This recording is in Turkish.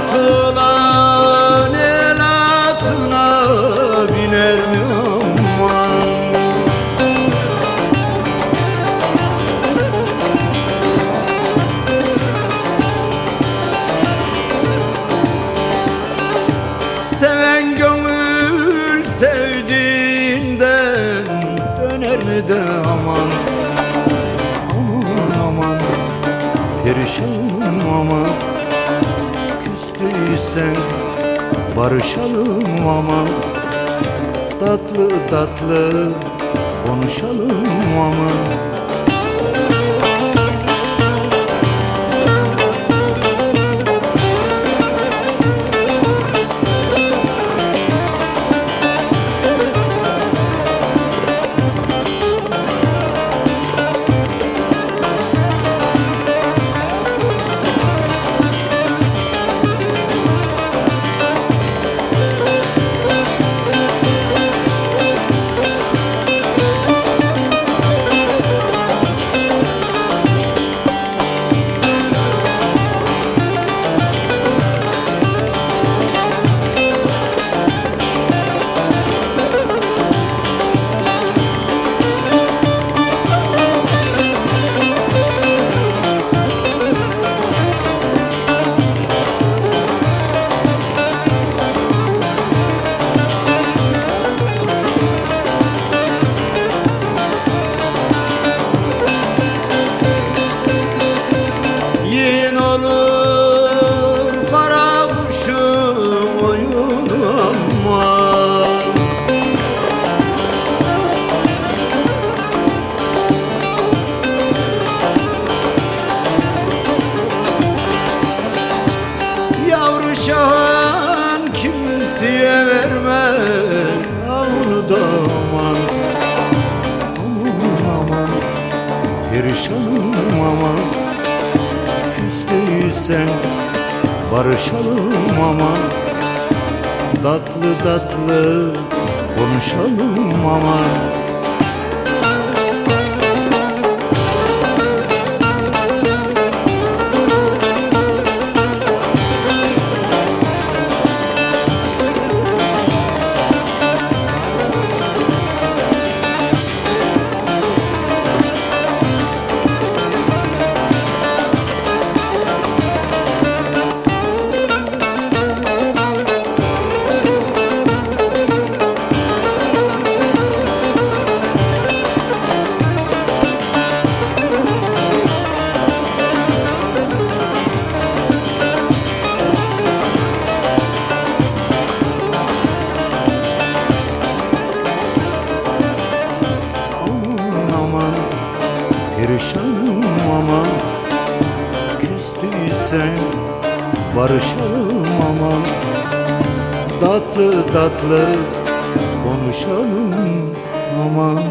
atılan el atına biner mi aman Seven gönül sevdiğinden döner mi de aman? Aman aman perişan aman. Küstüysen barışalım aman Tatlı tatlı konuşalım aman şahan kimseye vermez. Onu da aman Aman aman Perişanım aman. Küstüysen barışalım aman. Tatlı tatlı konuşalım aman Küstüysen barışalım aman Tatlı tatlı konuşalım aman